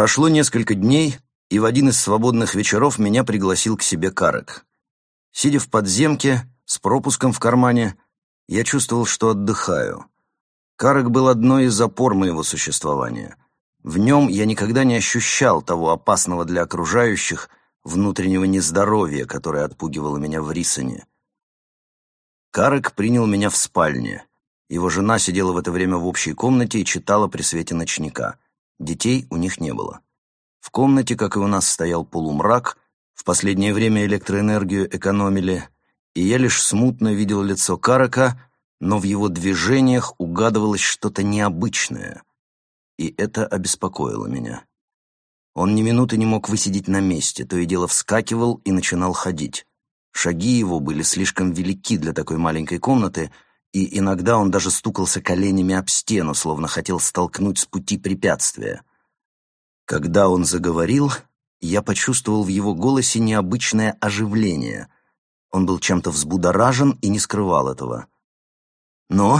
Прошло несколько дней, и в один из свободных вечеров меня пригласил к себе Карек. Сидя в подземке, с пропуском в кармане, я чувствовал, что отдыхаю. Карек был одной из опор моего существования. В нем я никогда не ощущал того опасного для окружающих внутреннего нездоровья, которое отпугивало меня в Рисоне. Карек принял меня в спальне. Его жена сидела в это время в общей комнате и читала при свете ночника. Детей у них не было. В комнате, как и у нас, стоял полумрак, в последнее время электроэнергию экономили, и я лишь смутно видел лицо Карака, но в его движениях угадывалось что-то необычное, и это обеспокоило меня. Он ни минуты не мог высидеть на месте, то и дело вскакивал и начинал ходить. Шаги его были слишком велики для такой маленькой комнаты, и иногда он даже стукался коленями об стену, словно хотел столкнуть с пути препятствия. Когда он заговорил, я почувствовал в его голосе необычное оживление. Он был чем-то взбудоражен и не скрывал этого. «Ну,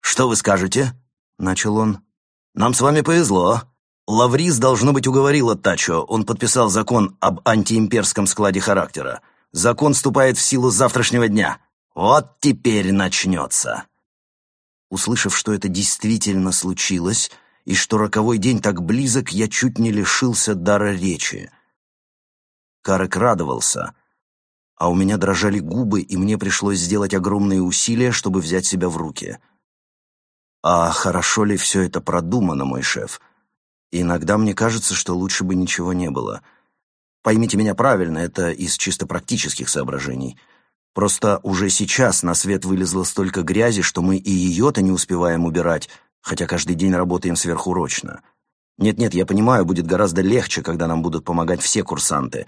что вы скажете?» — начал он. «Нам с вами повезло. Лаврис, должно быть, уговорил Тачо. Он подписал закон об антиимперском складе характера. Закон вступает в силу с завтрашнего дня. Вот теперь начнется. Услышав, что это действительно случилось, и что роковой день так близок, я чуть не лишился дара речи. Карек радовался, а у меня дрожали губы, и мне пришлось сделать огромные усилия, чтобы взять себя в руки. А хорошо ли все это продумано, мой шеф? иногда мне кажется, что лучше бы ничего не было — Поймите меня правильно, это из чисто практических соображений. Просто уже сейчас на свет вылезло столько грязи, что мы и ее-то не успеваем убирать, хотя каждый день работаем сверхурочно. Нет-нет, я понимаю, будет гораздо легче, когда нам будут помогать все курсанты.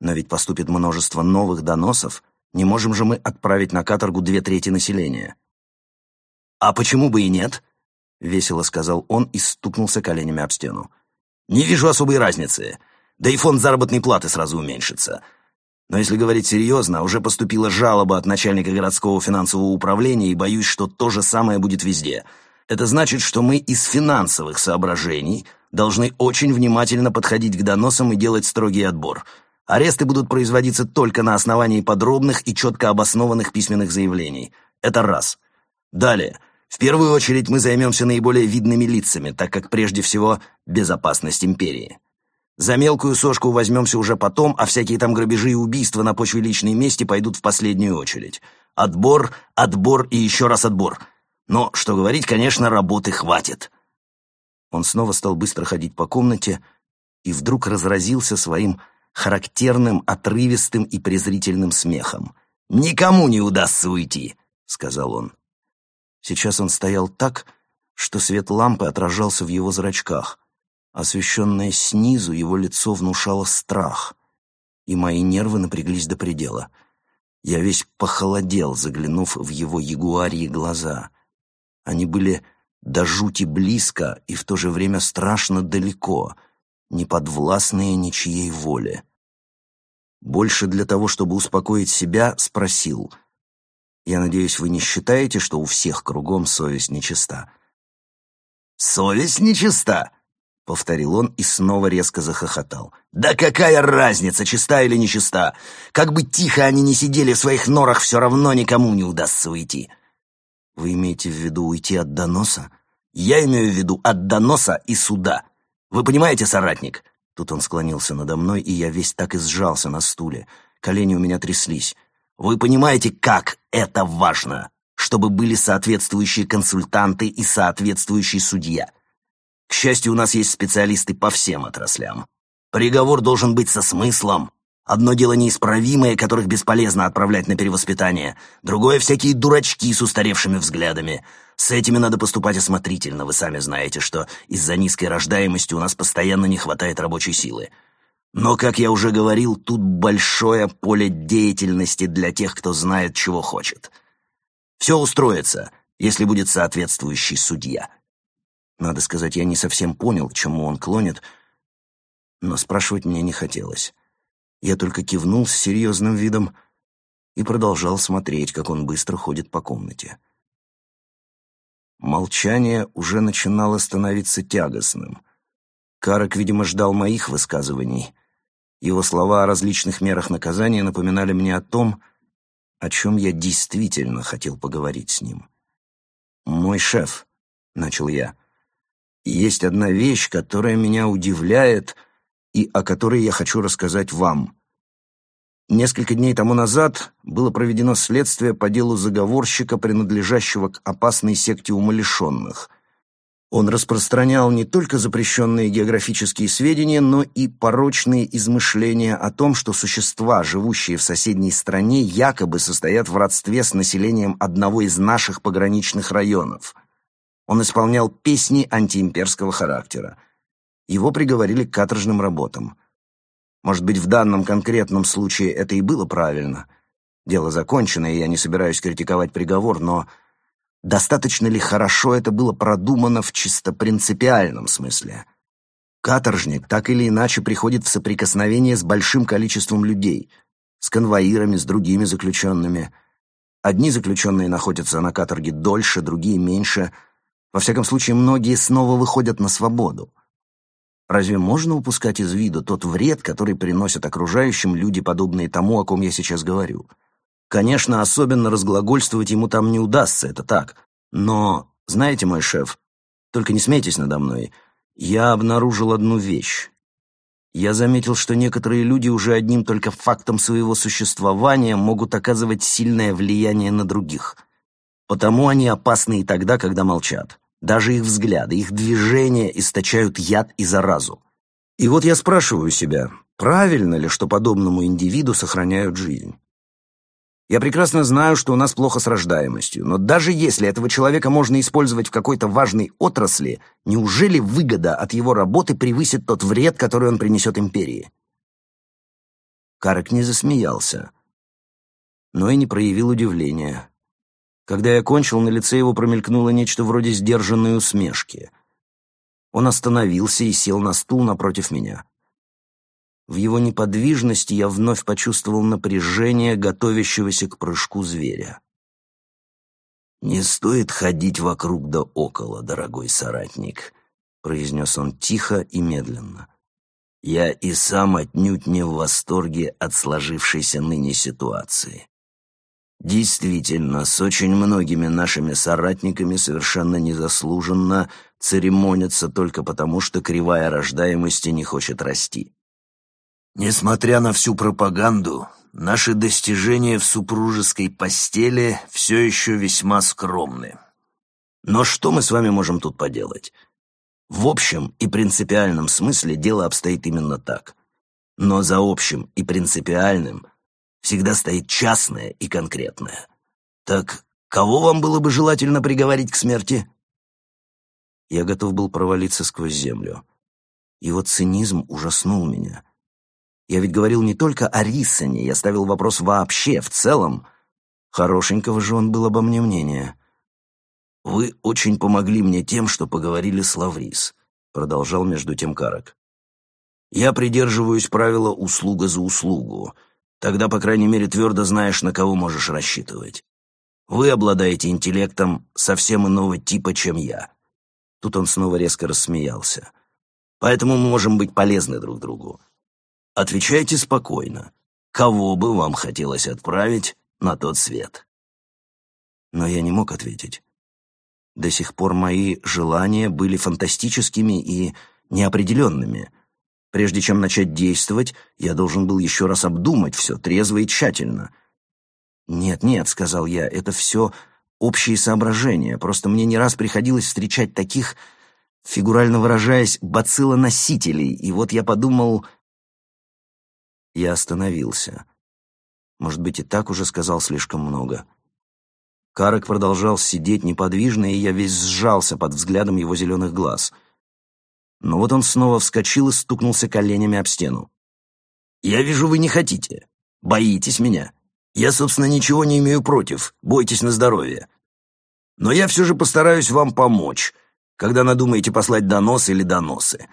Но ведь поступит множество новых доносов. Не можем же мы отправить на каторгу две трети населения. «А почему бы и нет?» — весело сказал он и стукнулся коленями об стену. «Не вижу особой разницы. Да и фонд заработной платы сразу уменьшится. Но если говорить серьезно, уже поступила жалоба от начальника городского финансового управления, и боюсь, что то же самое будет везде. Это значит, что мы из финансовых соображений должны очень внимательно подходить к доносам и делать строгий отбор. Аресты будут производиться только на основании подробных и четко обоснованных письменных заявлений. Это раз. Далее. В первую очередь мы займемся наиболее видными лицами, так как прежде всего безопасность империи. За мелкую сошку возьмемся уже потом, а всякие там грабежи и убийства на почве личной мести пойдут в последнюю очередь. Отбор, отбор и еще раз отбор. Но, что говорить, конечно, работы хватит. Он снова стал быстро ходить по комнате и вдруг разразился своим характерным, отрывистым и презрительным смехом. «Никому не удастся уйти», — сказал он. Сейчас он стоял так, что свет лампы отражался в его зрачках. Освещенное снизу, его лицо внушало страх, и мои нервы напряглись до предела. Я весь похолодел, заглянув в его ягуарьи глаза. Они были до жути близко и в то же время страшно далеко, не подвластные ничьей воле. Больше для того, чтобы успокоить себя, спросил. «Я надеюсь, вы не считаете, что у всех кругом совесть нечиста?» «Совесть нечиста?» — повторил он и снова резко захохотал. «Да какая разница, чиста или нечиста? Как бы тихо они ни сидели в своих норах, все равно никому не удастся уйти». «Вы имеете в виду уйти от доноса?» «Я имею в виду от доноса и суда. Вы понимаете, соратник?» Тут он склонился надо мной, и я весь так и сжался на стуле. Колени у меня тряслись. «Вы понимаете, как это важно, чтобы были соответствующие консультанты и соответствующий судья?» К счастью, у нас есть специалисты по всем отраслям. Приговор должен быть со смыслом. Одно дело неисправимое, которых бесполезно отправлять на перевоспитание. Другое — всякие дурачки с устаревшими взглядами. С этими надо поступать осмотрительно. Вы сами знаете, что из-за низкой рождаемости у нас постоянно не хватает рабочей силы. Но, как я уже говорил, тут большое поле деятельности для тех, кто знает, чего хочет. Все устроится, если будет соответствующий судья. Надо сказать, я не совсем понял, к чему он клонит, но спрашивать мне не хотелось. Я только кивнул с серьезным видом и продолжал смотреть, как он быстро ходит по комнате. Молчание уже начинало становиться тягостным. Карак, видимо, ждал моих высказываний. Его слова о различных мерах наказания напоминали мне о том, о чем я действительно хотел поговорить с ним. «Мой шеф», — начал я, — «есть одна вещь, которая меня удивляет и о которой я хочу рассказать вам. Несколько дней тому назад было проведено следствие по делу заговорщика, принадлежащего к опасной секте умалишенных. Он распространял не только запрещенные географические сведения, но и порочные измышления о том, что существа, живущие в соседней стране, якобы состоят в родстве с населением одного из наших пограничных районов. Он исполнял песни антиимперского характера. Его приговорили к каторжным работам. Может быть, в данном конкретном случае это и было правильно. Дело закончено, и я не собираюсь критиковать приговор, но Достаточно ли хорошо это было продумано в чисто принципиальном смысле? Каторжник так или иначе приходит в соприкосновение с большим количеством людей, с конвоирами, с другими заключенными. Одни заключенные находятся на каторге дольше, другие меньше. Во всяком случае, многие снова выходят на свободу. Разве можно упускать из виду тот вред, который приносят окружающим люди, подобные тому, о ком я сейчас говорю? Конечно, особенно разглагольствовать ему там не удастся, это так. Но, знаете, мой шеф, только не смейтесь надо мной, я обнаружил одну вещь. Я заметил, что некоторые люди уже одним только фактом своего существования могут оказывать сильное влияние на других. Потому они опасны и тогда, когда молчат. Даже их взгляды, их движения источают яд и заразу. И вот я спрашиваю себя, правильно ли, что подобному индивиду сохраняют жизнь? Я прекрасно знаю, что у нас плохо с рождаемостью, но даже если этого человека можно использовать в какой-то важной отрасли, неужели выгода от его работы превысит тот вред, который он принесет империи? Карек не засмеялся, но и не проявил удивления. Когда я кончил, на лице его промелькнуло нечто вроде сдержанной усмешки. Он остановился и сел на стул напротив меня. В его неподвижности я вновь почувствовал напряжение, готовящегося к прыжку зверя. «Не стоит ходить вокруг да около, дорогой соратник», — произнес он тихо и медленно. «Я и сам отнюдь не в восторге от сложившейся ныне ситуации. Действительно, с очень многими нашими соратниками совершенно незаслуженно церемонятся только потому, что кривая рождаемости не хочет расти. Несмотря на всю пропаганду, наши достижения в супружеской постели все еще весьма скромны. Но что мы с вами можем тут поделать? В общем и принципиальном смысле дело обстоит именно так. Но за общим и принципиальным всегда стоит частное и конкретное. Так кого вам было бы желательно приговорить к смерти? Я готов был провалиться сквозь землю. Его цинизм ужаснул меня — я ведь говорил не только о Рисоне, я ставил вопрос вообще, в целом. Хорошенького же он был обо мне мнения. «Вы очень помогли мне тем, что поговорили с Лаврис», — продолжал между тем Карак. «Я придерживаюсь правила «услуга за услугу». Тогда, по крайней мере, твердо знаешь, на кого можешь рассчитывать. Вы обладаете интеллектом совсем иного типа, чем я». Тут он снова резко рассмеялся. «Поэтому мы можем быть полезны друг другу. Отвечайте спокойно. Кого бы вам хотелось отправить на тот свет? Но я не мог ответить. До сих пор мои желания были фантастическими и неопределенными. Прежде чем начать действовать, я должен был еще раз обдумать все трезво и тщательно. «Нет, нет», — сказал я, — «это все общие соображения. Просто мне не раз приходилось встречать таких, фигурально выражаясь, бациллоносителей, и вот я подумал, я остановился. Может быть, и так уже сказал слишком много. Карек продолжал сидеть неподвижно, и я весь сжался под взглядом его зеленых глаз. Но вот он снова вскочил и стукнулся коленями об стену. «Я вижу, вы не хотите. Боитесь меня. Я, собственно, ничего не имею против. Бойтесь на здоровье. Но я все же постараюсь вам помочь, когда надумаете послать донос или доносы.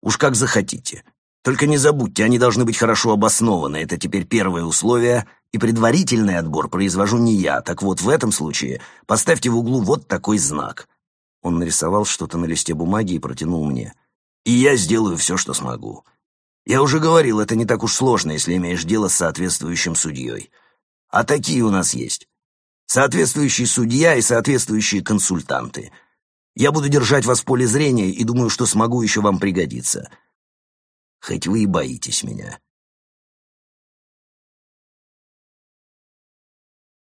Уж как захотите. Только не забудьте, они должны быть хорошо обоснованы. Это теперь первое условие, и предварительный отбор произвожу не я. Так вот, в этом случае поставьте в углу вот такой знак. Он нарисовал что-то на листе бумаги и протянул мне. и я сделаю все, что смогу. Я уже говорил, это не так уж сложно, если имеешь дело с соответствующим судьей. А такие у нас есть. Соответствующий судья и соответствующие консультанты. Я буду держать вас в поле зрения и думаю, что смогу еще вам пригодиться. Хоть вы и боитесь меня.